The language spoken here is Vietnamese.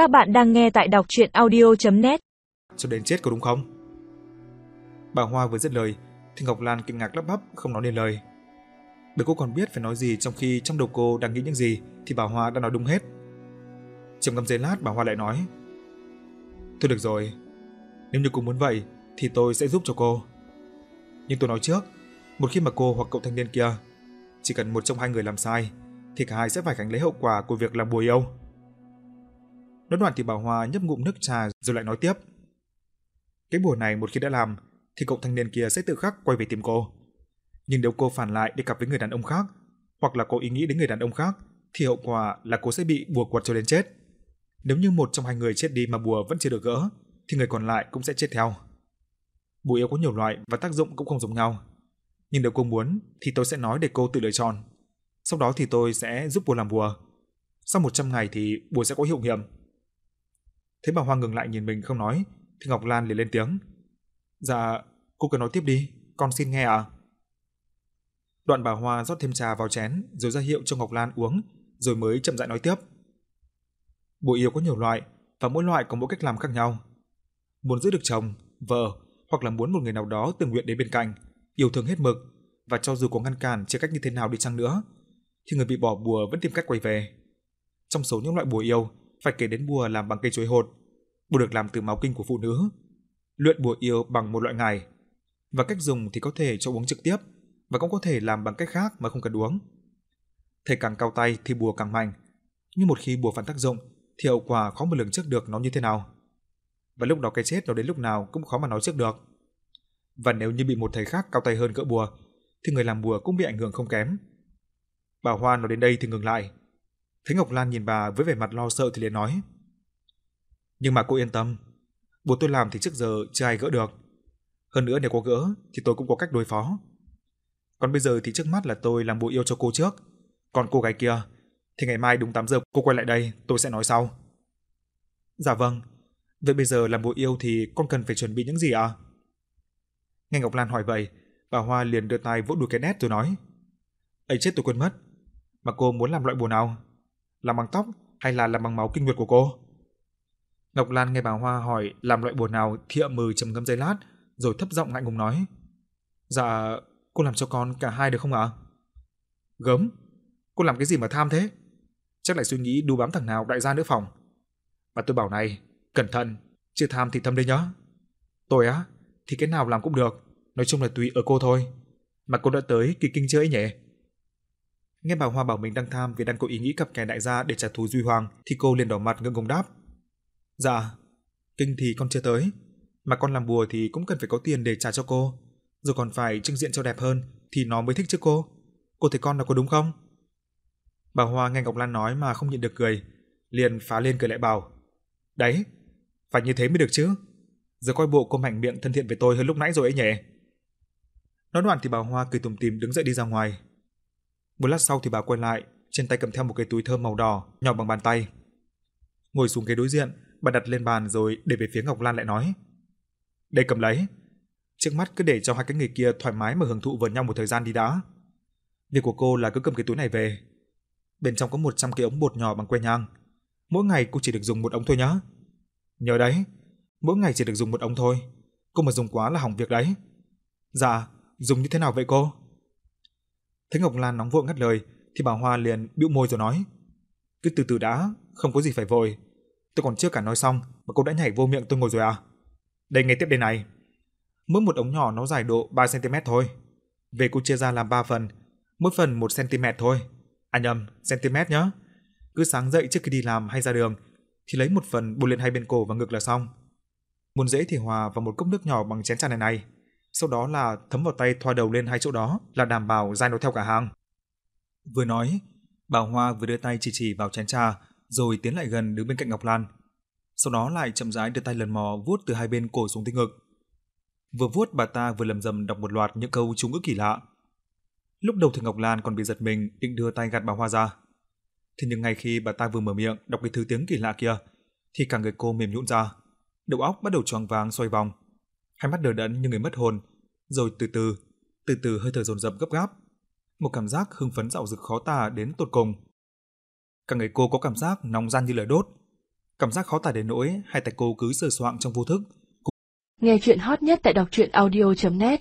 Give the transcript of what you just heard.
Các bạn đang nghe tại đọc chuyện audio.net Cho đến chết có đúng không? Bà Hoa vừa dứt lời thì Ngọc Lan kinh ngạc lắp bắp không nói nên lời. Bởi cô còn biết phải nói gì trong khi trong đầu cô đang nghĩ những gì thì bà Hoa đã nói đúng hết. Trầm ngâm giây lát bà Hoa lại nói Thôi được rồi, nếu như cô muốn vậy thì tôi sẽ giúp cho cô. Nhưng tôi nói trước, một khi mà cô hoặc cậu thanh niên kia chỉ cần một trong hai người làm sai thì cả hai sẽ phải gánh lấy hậu quả của việc làm bùa yêu. Nói đoạn thì bà Hoa nhấp ngụm nước trà rồi lại nói tiếp. Cái bùa này một khi đã làm, thì cậu thanh niên kia sẽ tự khắc quay về tìm cô. Nhưng nếu cô phản lại đi cặp với người đàn ông khác, hoặc là có ý nghĩ đến người đàn ông khác, thì hậu quả là cô sẽ bị bùa quật cho đến chết. Nếu như một trong hai người chết đi mà bùa vẫn chưa được gỡ, thì người còn lại cũng sẽ chết theo. Bùa yêu có nhiều loại và tác dụng cũng không giống nhau. Nhưng nếu cô muốn, thì tôi sẽ nói để cô tự lựa chọn. Sau đó thì tôi sẽ giúp bùa làm bùa. Sau 100 ngày thì bùa sẽ có hiệu nghiệm. Thấy bà Hoa ngừng lại nhìn mình không nói, thì Ngọc Lan liền lên tiếng. Dạ, cô cứ nói tiếp đi, con xin nghe ạ. À? Đoạn bà Hoa rót thêm trà vào chén rồi ra hiệu cho Ngọc Lan uống, rồi mới chậm rãi nói tiếp. Bộ yêu có nhiều loại và mỗi loại có mỗi cách làm khác nhau. Muốn giữ được chồng, vợ hoặc là muốn một người nào đó tình nguyện đến bên cạnh, yêu thương hết mực và cho dù có ngăn cản chia cách như thế nào đi chăng nữa, thì người bị bỏ bùa vẫn tìm cách quay về. Trong số những loại bùa yêu, phải kể đến bùa làm bằng cây chuối hột, bùa được làm từ máu kinh của phụ nữ, luyện bùa yêu bằng một loại ngải, và cách dùng thì có thể cho uống trực tiếp và cũng có thể làm bằng cách khác mà không cần uống. Thầy càng cao tay thì bùa càng mạnh, nhưng một khi bùa phản tác dụng thì hậu quả khó mà lường trước được nó như thế nào. Và lúc đó cái chết nó đến lúc nào cũng khó mà nói trước được. Và nếu như bị một thầy khác cao tay hơn gỡ bùa, thì người làm bùa cũng bị ảnh hưởng không kém. Bà Hoa nói đến đây thì ngừng lại. Thấy Ngọc Lan nhìn bà với vẻ mặt lo sợ thì liền nói. Nhưng mà cô yên tâm, bố tôi làm thì trước giờ chưa ai gỡ được. Hơn nữa nếu có gỡ thì tôi cũng có cách đối phó. Còn bây giờ thì trước mắt là tôi làm bộ yêu cho cô trước. Còn cô gái kia thì ngày mai đúng 8 giờ cô quay lại đây, tôi sẽ nói sau. Dạ vâng. Vậy bây giờ làm bộ yêu thì con cần phải chuẩn bị những gì ạ? À? Nghe Ngọc Lan hỏi vậy, bà Hoa liền đưa tay vỗ đùi cái nét rồi nói: "Ấy chết tôi quên mất, mà cô muốn làm loại bùa nào? Làm bằng tóc hay là làm bằng máu kinh nguyệt của cô?" Ngọc Lan nghe bà Hoa hỏi làm loại bùa nào thì ậm mừ trầm ngâm giây lát, rồi thấp giọng ngại ngùng nói: "Dạ, cô làm cho con cả hai được không ạ?" "Gớm, cô làm cái gì mà tham thế? Chắc lại suy nghĩ đu bám thằng nào đại gia nữa phòng." Mà tôi bảo này, cẩn thận, chưa tham thì thâm đấy nhá. Tôi á, thì cái nào làm cũng được, nói chung là tùy ở cô thôi. Mà cô đã tới kỳ kinh chưa ấy nhỉ? Nghe bà Hoa bảo mình đang tham vì đang có ý nghĩ cặp kè đại gia để trả thù Duy Hoàng, thì cô liền đỏ mặt ngượng ngùng đáp. Dạ, kinh thì con chưa tới, mà con làm bùa thì cũng cần phải có tiền để trả cho cô, rồi còn phải trưng diện cho đẹp hơn thì nó mới thích chứ cô. Cô thấy con là có đúng không? Bà Hoa nghe Ngọc Lan nói mà không nhịn được cười, liền phá lên cười lại bảo: "Đấy, phải như thế mới được chứ." giờ coi bộ cô mạnh miệng thân thiện với tôi hơn lúc nãy rồi ấy nhỉ. Nói đoạn thì bà Hoa cười tủm tỉm đứng dậy đi ra ngoài. Một lát sau thì bà quay lại, trên tay cầm theo một cái túi thơm màu đỏ, nhỏ bằng bàn tay. Ngồi xuống ghế đối diện, bà đặt lên bàn rồi để về phía Ngọc Lan lại nói: "Đây cầm lấy. Trước mắt cứ để cho hai cái người kia thoải mái mà hưởng thụ với nhau một thời gian đi đã. Việc của cô là cứ cầm cái túi này về. Bên trong có 100 cái ống bột nhỏ bằng que nhang. Mỗi ngày cô chỉ được dùng một ống thôi nhá. Nhớ đấy, mỗi ngày chỉ được dùng một ống thôi. Cô mà dùng quá là hỏng việc đấy. Dạ, dùng như thế nào vậy cô? Thấy Ngọc Lan nóng vội ngắt lời, thì bà Hoa liền bĩu môi rồi nói: "Cứ từ từ đã, không có gì phải vội. Tôi còn chưa cả nói xong mà cô đã nhảy vô miệng tôi ngồi rồi à? Đây nghe tiếp đây này. Mỗi một ống nhỏ nó dài độ 3 cm thôi. Về cô chia ra làm 3 phần, mỗi phần 1 cm thôi. À nhầm, cm nhá. Cứ sáng dậy trước khi đi làm hay ra đường thì lấy một phần bôi lên hai bên cổ và ngực là xong. Muốn dễ thì hòa vào một cốc nước nhỏ bằng chén trà này này. Sau đó là thấm vào tay thoa đầu lên hai chỗ đó là đảm bảo dai nó theo cả hàng. Vừa nói, bà Hoa vừa đưa tay chỉ chỉ vào chén trà, rồi tiến lại gần đứng bên cạnh Ngọc Lan. Sau đó lại chậm rãi đưa tay lần mò vuốt từ hai bên cổ xuống tới ngực. Vừa vuốt bà ta vừa lầm rầm đọc một loạt những câu chú ngữ kỳ lạ. Lúc đầu thì Ngọc Lan còn bị giật mình định đưa tay gạt bà Hoa ra. Thế nhưng ngay khi bà ta vừa mở miệng đọc cái thứ tiếng kỳ lạ kia, thì cả người cô mềm nhũn ra đầu óc bắt đầu choáng váng xoay vòng. Hai mắt đờ đẫn như người mất hồn, rồi từ từ, từ từ hơi thở dồn dập gấp gáp. Một cảm giác hưng phấn dạo dực khó tả đến tột cùng. Cả người cô có cảm giác nóng gian như lửa đốt. Cảm giác khó tả đến nỗi hai tay cô cứ sờ soạng trong vô thức. Nghe chuyện hot nhất tại đọc truyện audio.net